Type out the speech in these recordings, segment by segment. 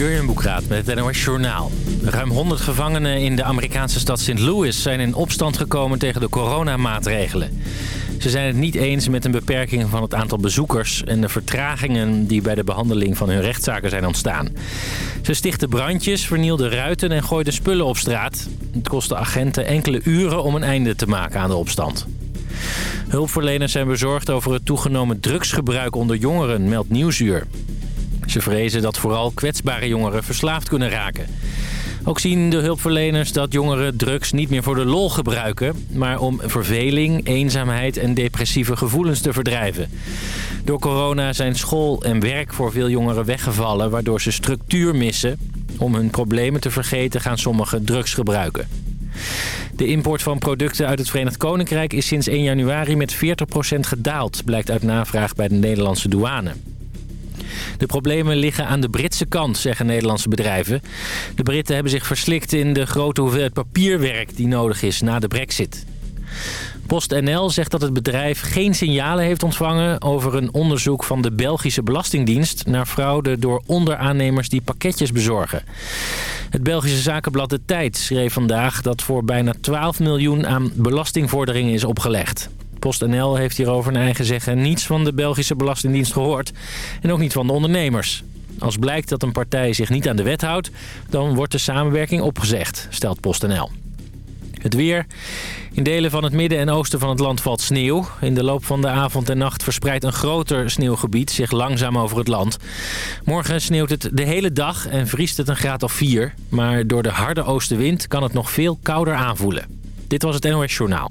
Jurjen met het NOS Journaal. Ruim 100 gevangenen in de Amerikaanse stad St. Louis zijn in opstand gekomen tegen de coronamaatregelen. Ze zijn het niet eens met een beperking van het aantal bezoekers... en de vertragingen die bij de behandeling van hun rechtszaken zijn ontstaan. Ze stichten brandjes, vernielden ruiten en gooiden spullen op straat. Het kostte agenten enkele uren om een einde te maken aan de opstand. Hulpverleners zijn bezorgd over het toegenomen drugsgebruik onder jongeren, meldt Nieuwsuur. Ze vrezen dat vooral kwetsbare jongeren verslaafd kunnen raken. Ook zien de hulpverleners dat jongeren drugs niet meer voor de lol gebruiken... maar om verveling, eenzaamheid en depressieve gevoelens te verdrijven. Door corona zijn school en werk voor veel jongeren weggevallen... waardoor ze structuur missen. Om hun problemen te vergeten gaan sommigen drugs gebruiken. De import van producten uit het Verenigd Koninkrijk is sinds 1 januari met 40% gedaald... blijkt uit navraag bij de Nederlandse douane. De problemen liggen aan de Britse kant, zeggen Nederlandse bedrijven. De Britten hebben zich verslikt in de grote hoeveelheid papierwerk die nodig is na de brexit. PostNL zegt dat het bedrijf geen signalen heeft ontvangen over een onderzoek van de Belgische Belastingdienst naar fraude door onderaannemers die pakketjes bezorgen. Het Belgische zakenblad De Tijd schreef vandaag dat voor bijna 12 miljoen aan belastingvorderingen is opgelegd. PostNL heeft hierover naar eigen zeggen niets van de Belgische Belastingdienst gehoord en ook niet van de ondernemers. Als blijkt dat een partij zich niet aan de wet houdt, dan wordt de samenwerking opgezegd, stelt PostNL. Het weer. In delen van het midden en oosten van het land valt sneeuw. In de loop van de avond en nacht verspreidt een groter sneeuwgebied zich langzaam over het land. Morgen sneeuwt het de hele dag en vriest het een graad of 4. Maar door de harde oostenwind kan het nog veel kouder aanvoelen. Dit was het NOS Journaal.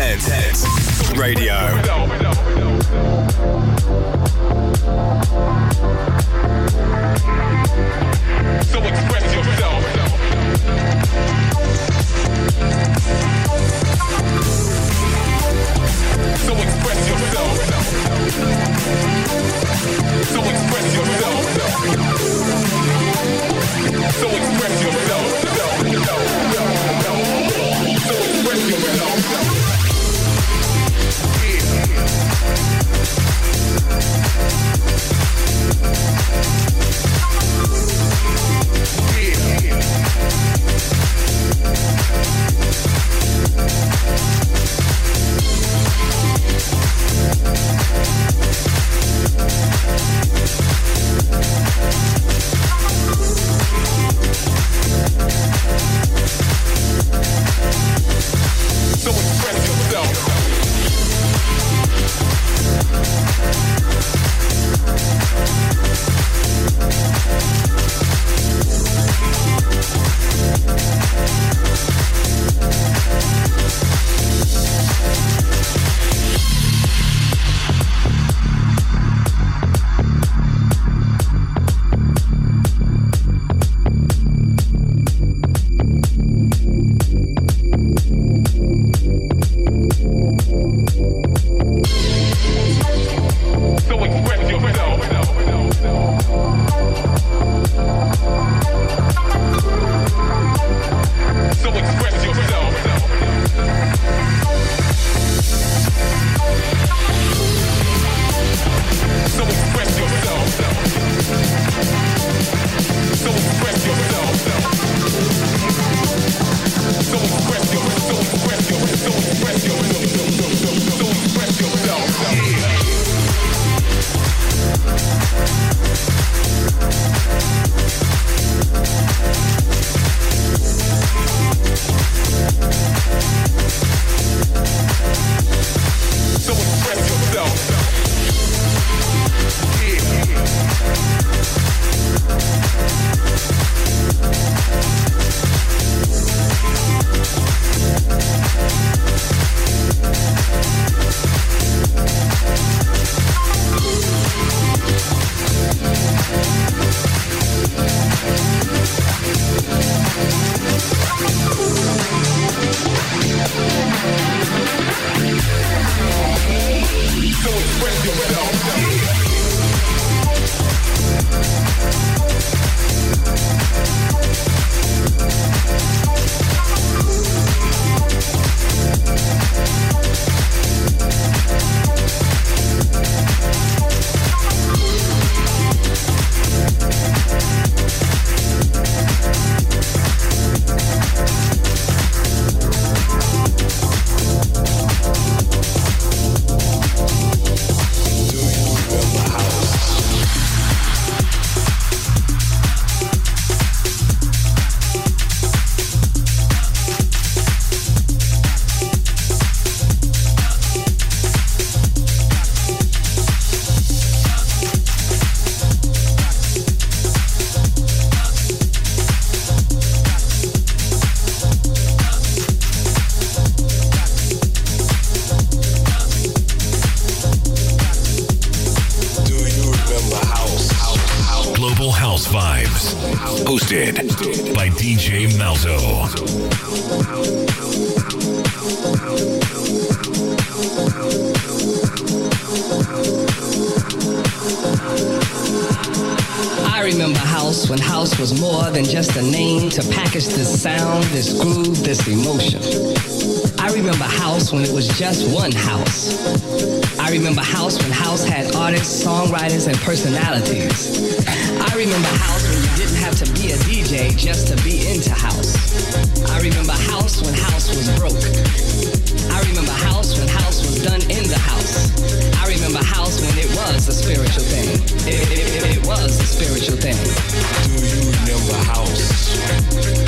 Is Radio. So express yourself. So express yourself. So express yourself. So express yourself. Sound, this groove, this emotion. I remember house when it was just one house. I remember house when house had artists, songwriters, and personalities. I remember house when you didn't have to be a DJ just to be into house. I remember house when house was broke. I remember house when house was done in the house. I remember house when it was a spiritual thing. It, it, it, it was a spiritual thing. Do you remember house?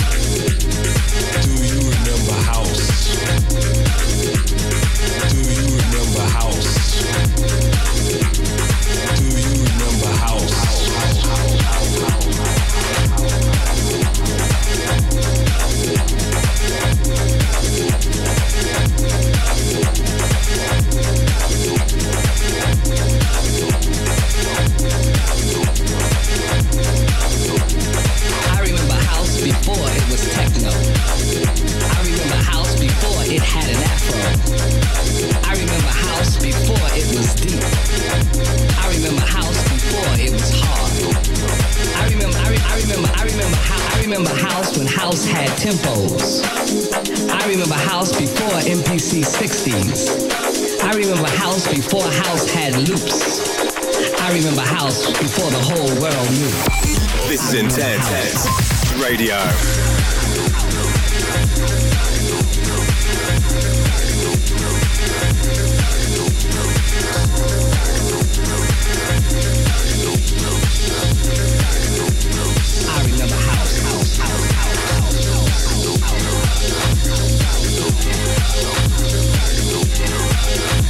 Tempos. I remember house before MPC 60s. I remember house before house had loops. I remember house before the whole world knew. This is Intense Radio. I remember I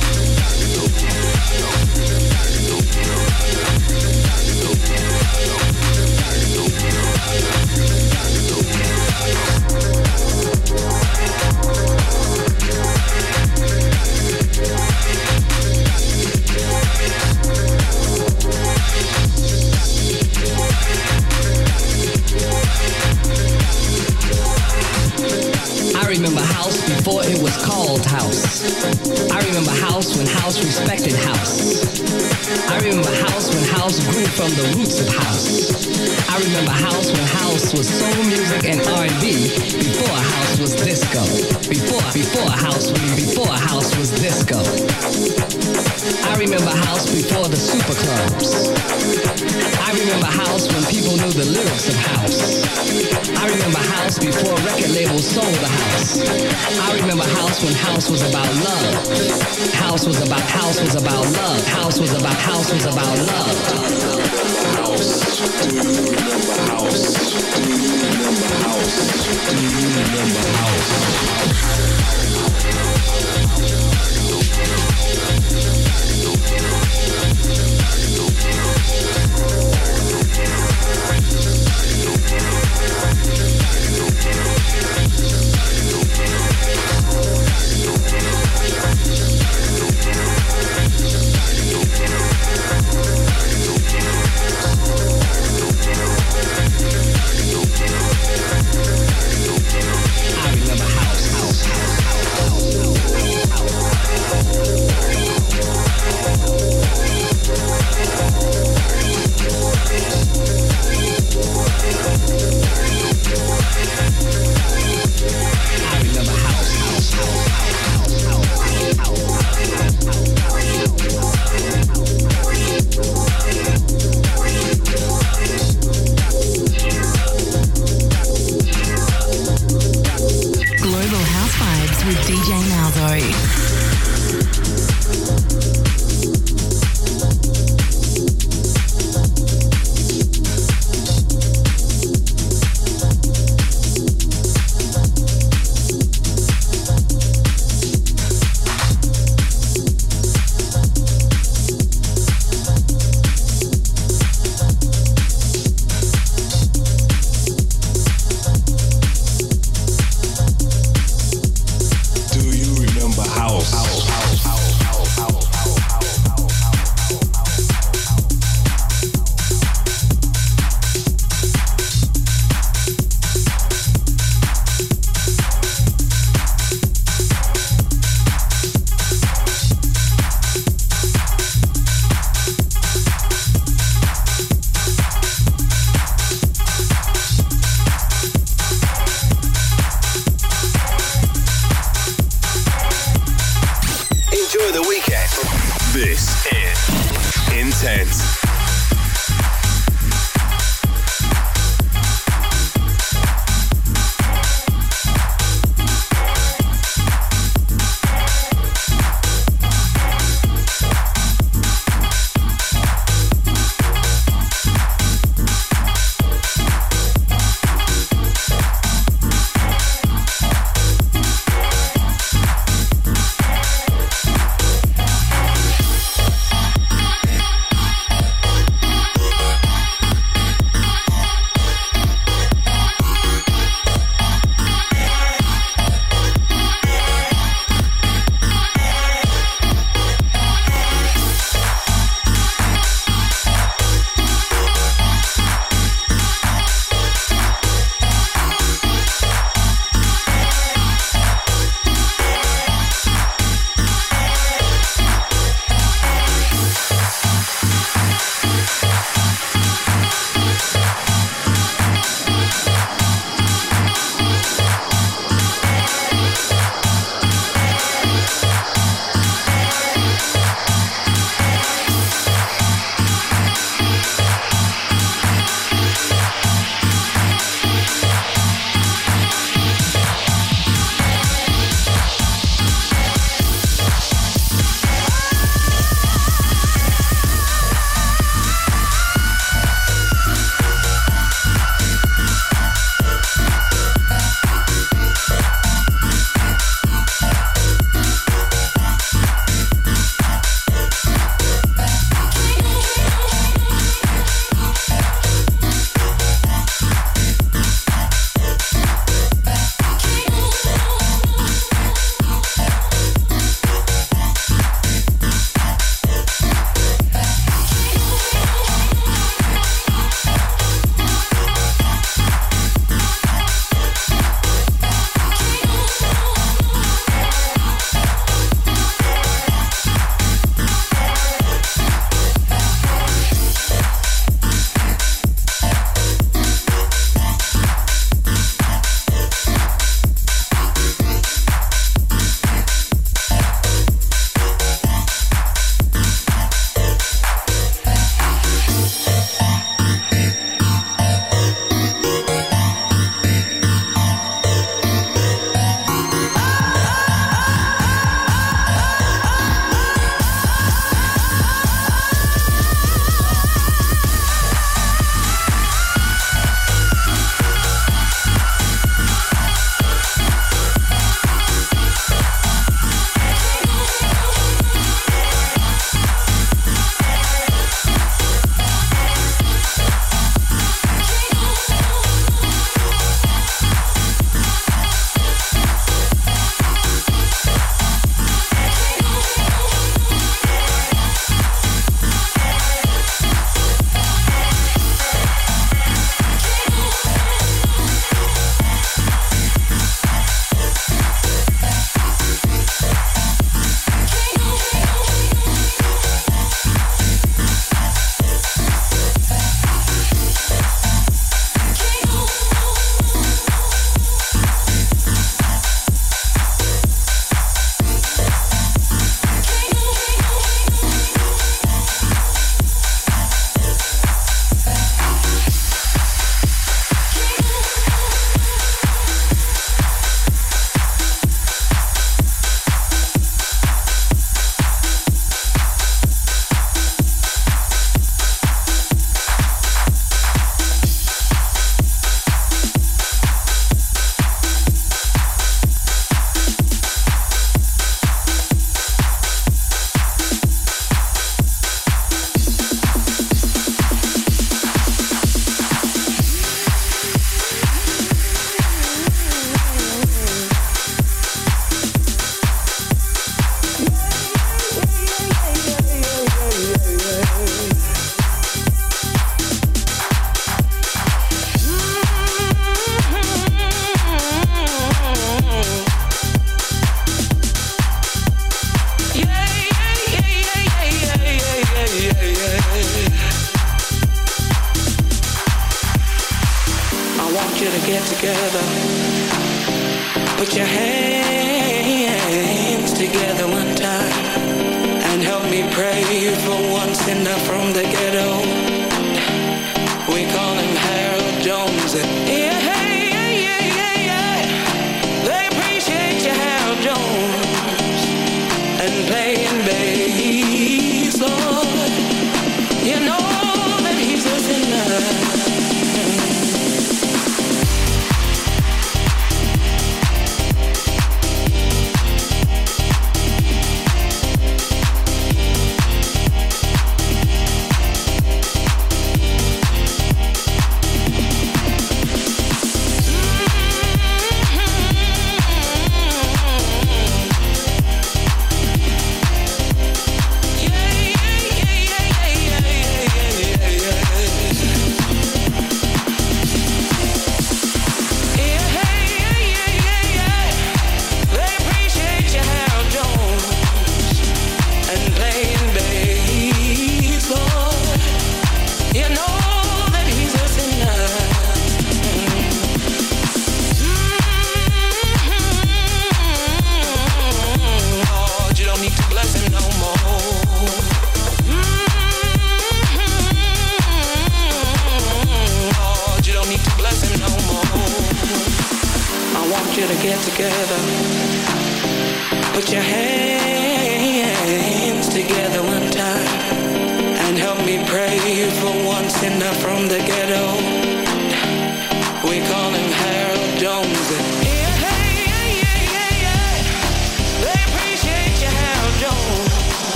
the roots of house. I remember house when house was soul music and R&B before house was disco. Before before house before house was disco. I remember house before the super clubs. I remember house when people knew the lyrics of house. I remember house before record labels sold the I remember house when house was about love. House was about house was about love. House was about house was about love. House. Do you remember house? Do you remember house? Do you remember house?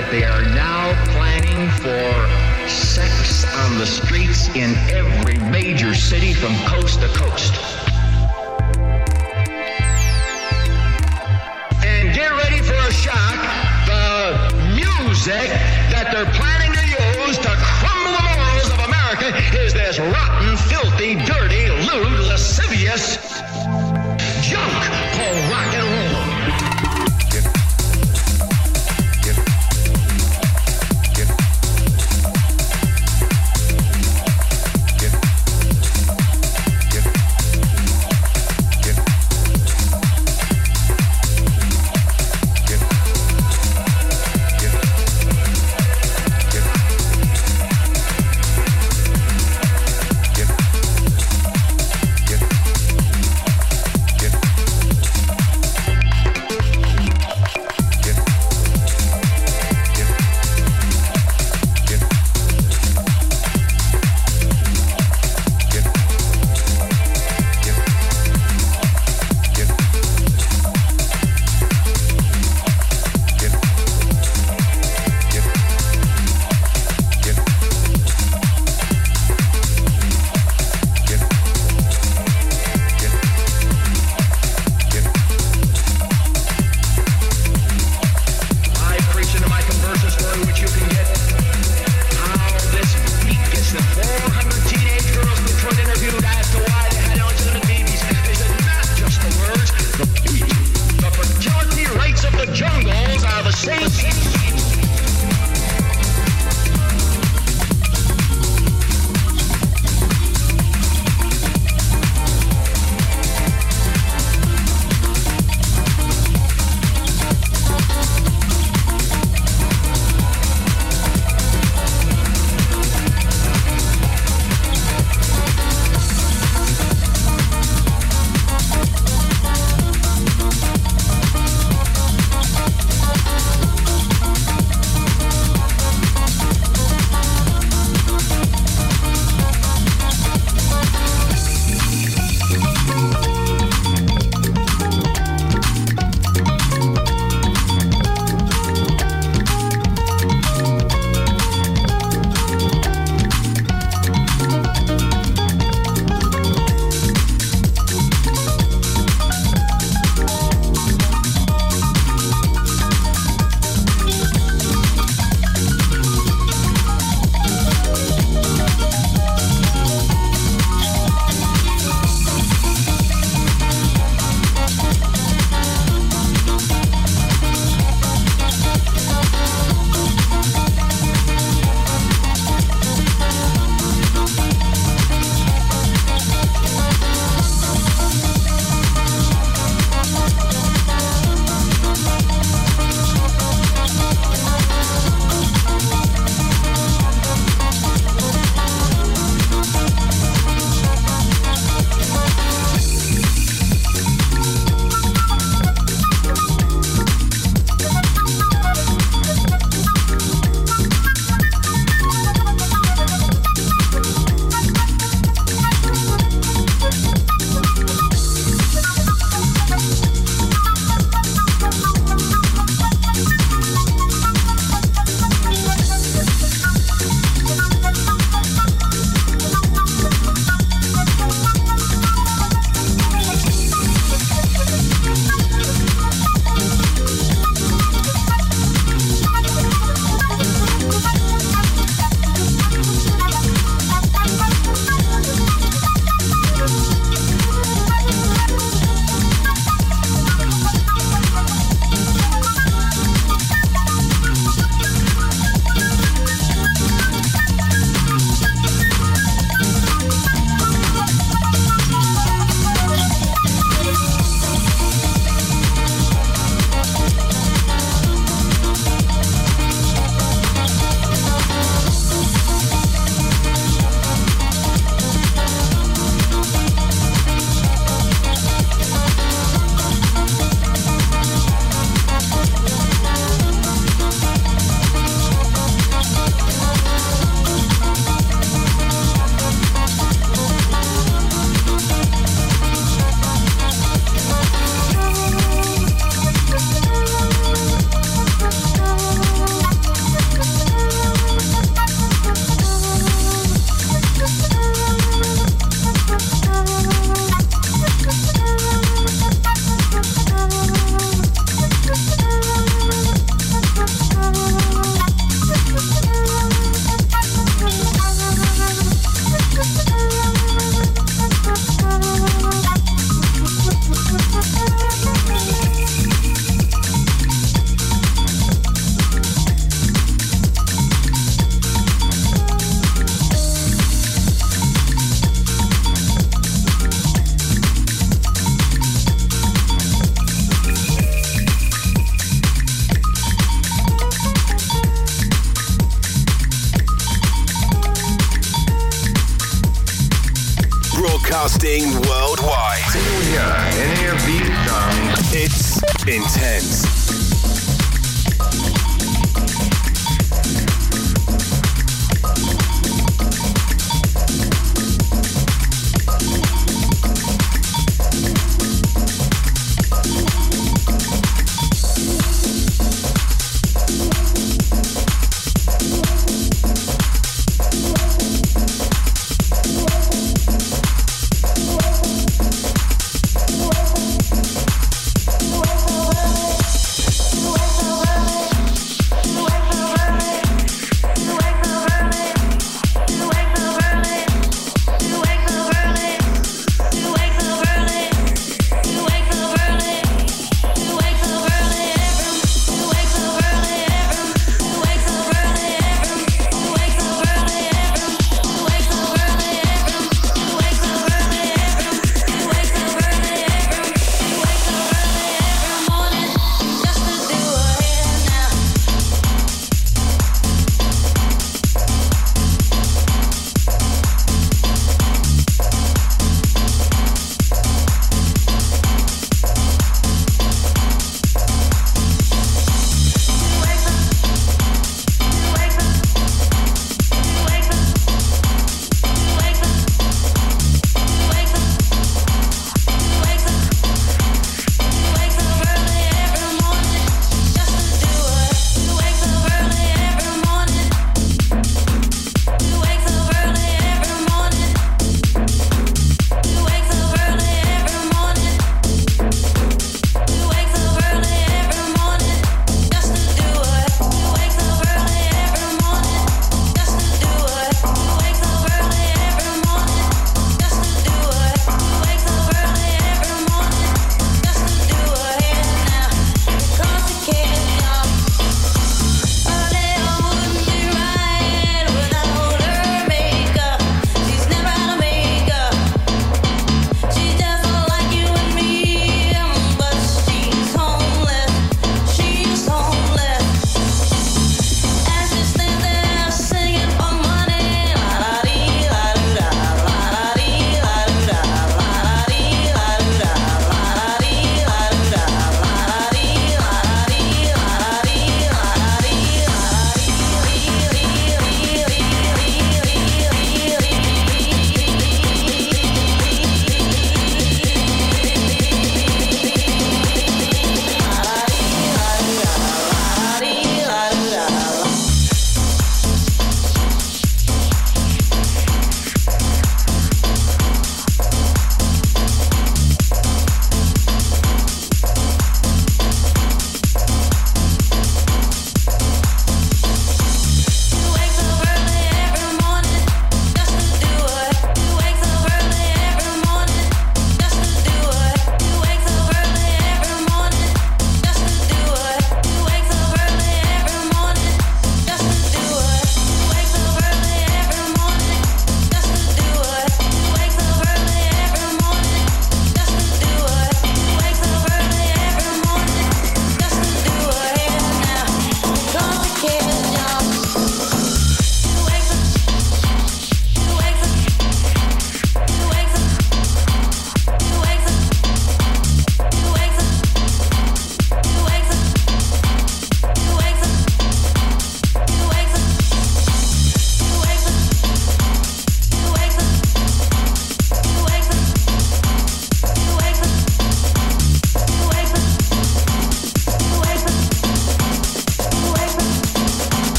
that they are now planning for sex on the streets in every major city from coast to coast. And get ready for a shock. The music that they're planning to use to crumble the morals of America is this rotten, filthy, dirty, lewd, lascivious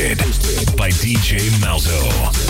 Hosted by DJ Malzo.